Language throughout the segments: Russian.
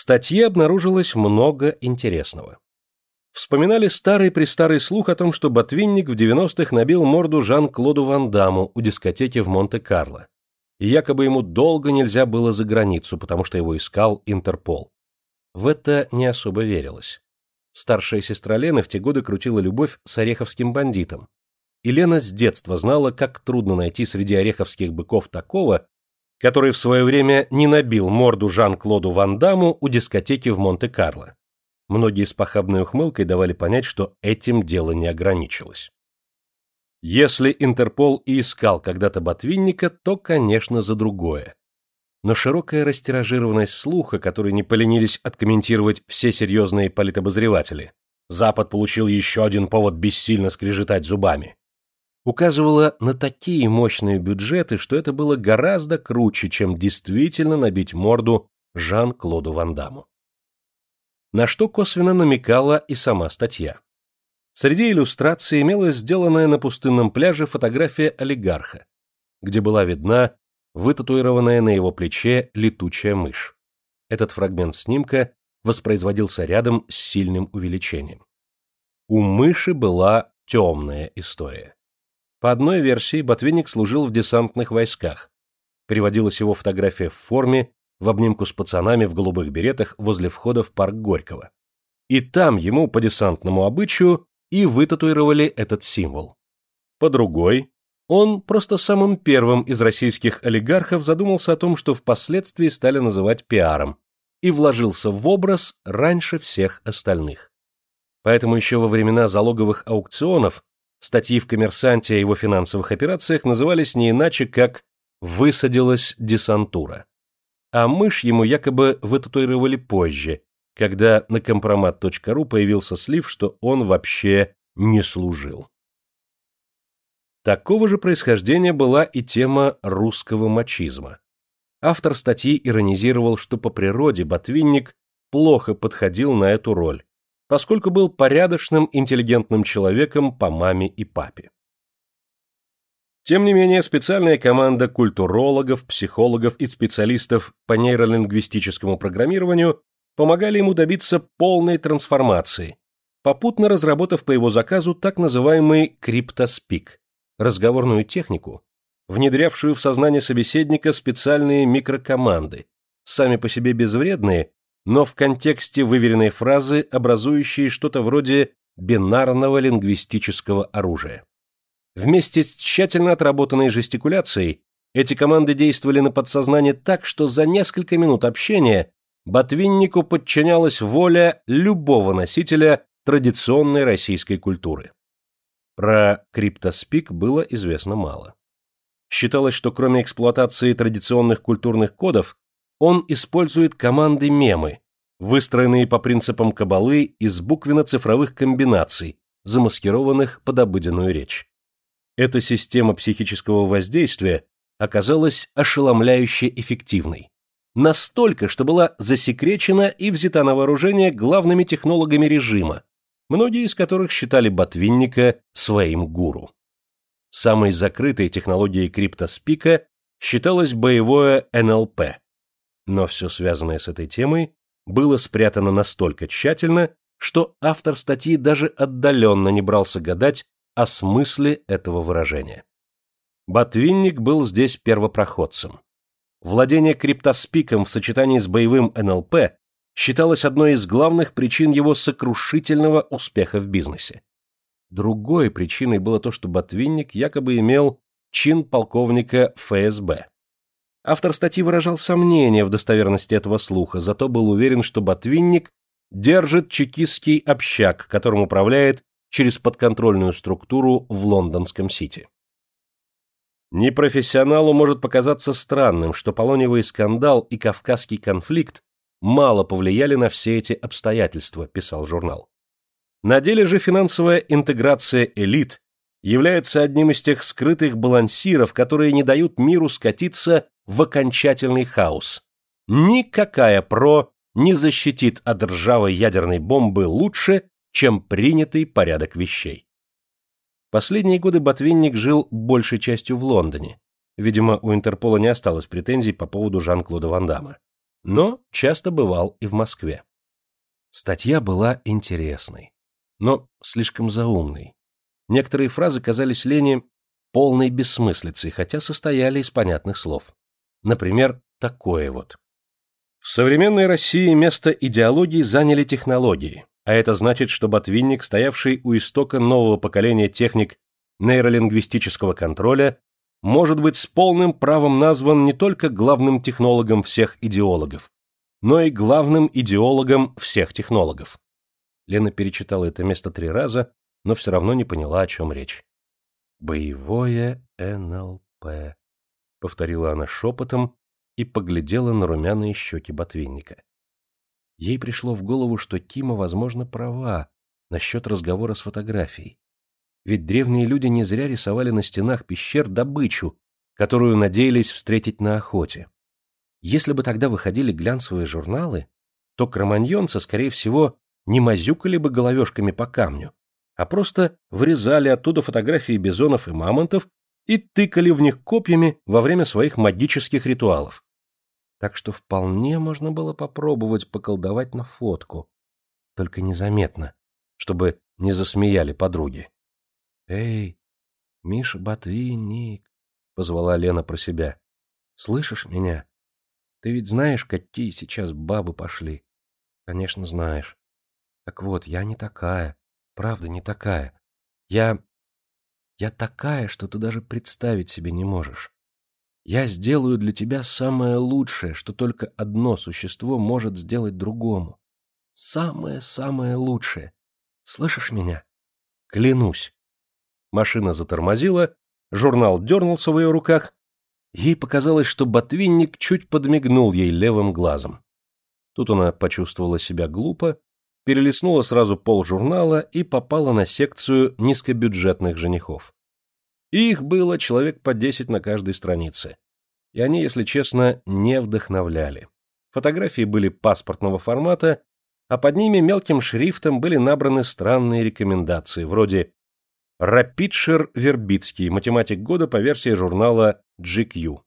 статье обнаружилось много интересного. Вспоминали старый-престарый слух о том, что Ботвинник в 90-х набил морду Жан-Клоду Ван Даму у дискотеки в Монте-Карло. И якобы ему долго нельзя было за границу, потому что его искал Интерпол. В это не особо верилось. Старшая сестра Лены в те годы крутила любовь с ореховским бандитом. И Лена с детства знала, как трудно найти среди ореховских быков такого, который в свое время не набил морду Жан-Клоду Ван Даму у дискотеки в Монте-Карло. Многие с похабной ухмылкой давали понять, что этим дело не ограничилось. Если Интерпол и искал когда-то Ботвинника, то, конечно, за другое. Но широкая растиражированность слуха, который не поленились откомментировать все серьезные политобозреватели, Запад получил еще один повод бессильно скрежетать зубами, указывала на такие мощные бюджеты, что это было гораздо круче, чем действительно набить морду Жан-Клоду Ван Даму на что косвенно намекала и сама статья. Среди иллюстраций имелась сделанная на пустынном пляже фотография олигарха, где была видна вытатуированная на его плече летучая мышь. Этот фрагмент снимка воспроизводился рядом с сильным увеличением. У мыши была темная история. По одной версии Ботвинник служил в десантных войсках. Приводилась его фотография в форме, в обнимку с пацанами в голубых беретах возле входа в парк Горького. И там ему по десантному обычаю и вытатуировали этот символ. По другой, он просто самым первым из российских олигархов задумался о том, что впоследствии стали называть пиаром, и вложился в образ раньше всех остальных. Поэтому еще во времена залоговых аукционов статьи в «Коммерсанте» о его финансовых операциях назывались не иначе, как «Высадилась десантура» а мышь ему якобы вытатуировали позже, когда на компромат.ру появился слив, что он вообще не служил. Такого же происхождения была и тема русского мачизма. Автор статьи иронизировал, что по природе Ботвинник плохо подходил на эту роль, поскольку был порядочным, интеллигентным человеком по маме и папе. Тем не менее, специальная команда культурологов, психологов и специалистов по нейролингвистическому программированию помогали ему добиться полной трансформации, попутно разработав по его заказу так называемый криптоспик – разговорную технику, внедрявшую в сознание собеседника специальные микрокоманды, сами по себе безвредные, но в контексте выверенной фразы, образующие что-то вроде бинарного лингвистического оружия. Вместе с тщательно отработанной жестикуляцией эти команды действовали на подсознание так, что за несколько минут общения Ботвиннику подчинялась воля любого носителя традиционной российской культуры. Про криптоспик было известно мало. Считалось, что кроме эксплуатации традиционных культурных кодов, он использует команды-мемы, выстроенные по принципам кабалы из буквенно-цифровых комбинаций, замаскированных под обыденную речь эта система психического воздействия оказалась ошеломляюще эффективной. Настолько, что была засекречена и взята на вооружение главными технологами режима, многие из которых считали Ботвинника своим гуру. Самой закрытой технологией криптоспика считалось боевое НЛП. Но все связанное с этой темой было спрятано настолько тщательно, что автор статьи даже отдаленно не брался гадать, о смысле этого выражения. Ботвинник был здесь первопроходцем. Владение криптоспиком в сочетании с боевым НЛП считалось одной из главных причин его сокрушительного успеха в бизнесе. Другой причиной было то, что Ботвинник якобы имел чин полковника ФСБ. Автор статьи выражал сомнения в достоверности этого слуха, зато был уверен, что Ботвинник держит чекистский общак, которым управляет через подконтрольную структуру в лондонском Сити. Непрофессионалу может показаться странным, что полоневый скандал и кавказский конфликт мало повлияли на все эти обстоятельства, писал журнал. На деле же финансовая интеграция элит является одним из тех скрытых балансиров, которые не дают миру скатиться в окончательный хаос. Никакая ПРО не защитит от ржавой ядерной бомбы лучше, чем принятый порядок вещей. Последние годы Ботвинник жил большей частью в Лондоне. Видимо, у Интерпола не осталось претензий по поводу Жан-Клода Ван Дамма. но часто бывал и в Москве. Статья была интересной, но слишком заумной. Некоторые фразы казались Лене полной бессмыслицей, хотя состояли из понятных слов. Например, такое вот. В современной России место идеологии заняли технологии, а это значит, что ботвинник, стоявший у истока нового поколения техник нейролингвистического контроля, может быть с полным правом назван не только главным технологом всех идеологов, но и главным идеологом всех технологов. Лена перечитала это место три раза, но все равно не поняла, о чем речь. «Боевое НЛП», — повторила она шепотом и поглядела на румяные щеки ботвинника. Ей пришло в голову, что Кима, возможно, права насчет разговора с фотографией. Ведь древние люди не зря рисовали на стенах пещер добычу, которую надеялись встретить на охоте. Если бы тогда выходили глянцевые журналы, то кроманьонцы, скорее всего, не мазюкали бы головешками по камню, а просто вырезали оттуда фотографии бизонов и мамонтов и тыкали в них копьями во время своих магических ритуалов. Так что вполне можно было попробовать поколдовать на фотку, только незаметно, чтобы не засмеяли подруги. «Эй, Миша Ботвинник!» — позвала Лена про себя. «Слышишь меня? Ты ведь знаешь, какие сейчас бабы пошли?» «Конечно, знаешь. Так вот, я не такая, правда не такая. Я... я такая, что ты даже представить себе не можешь. Я сделаю для тебя самое лучшее, что только одно существо может сделать другому. Самое-самое лучшее. Слышишь меня? Клянусь. Машина затормозила, журнал дернулся в ее руках. Ей показалось, что ботвинник чуть подмигнул ей левым глазом. Тут она почувствовала себя глупо, перелистнула сразу пол журнала и попала на секцию низкобюджетных женихов. Их было человек по десять на каждой странице. И они, если честно, не вдохновляли. Фотографии были паспортного формата, а под ними мелким шрифтом были набраны странные рекомендации, вроде Рапидшир Вербицкий, математик года по версии журнала GQ.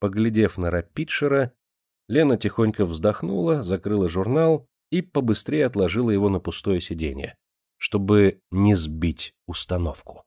Поглядев на Рапидшира, Лена тихонько вздохнула, закрыла журнал и побыстрее отложила его на пустое сиденье, чтобы не сбить установку.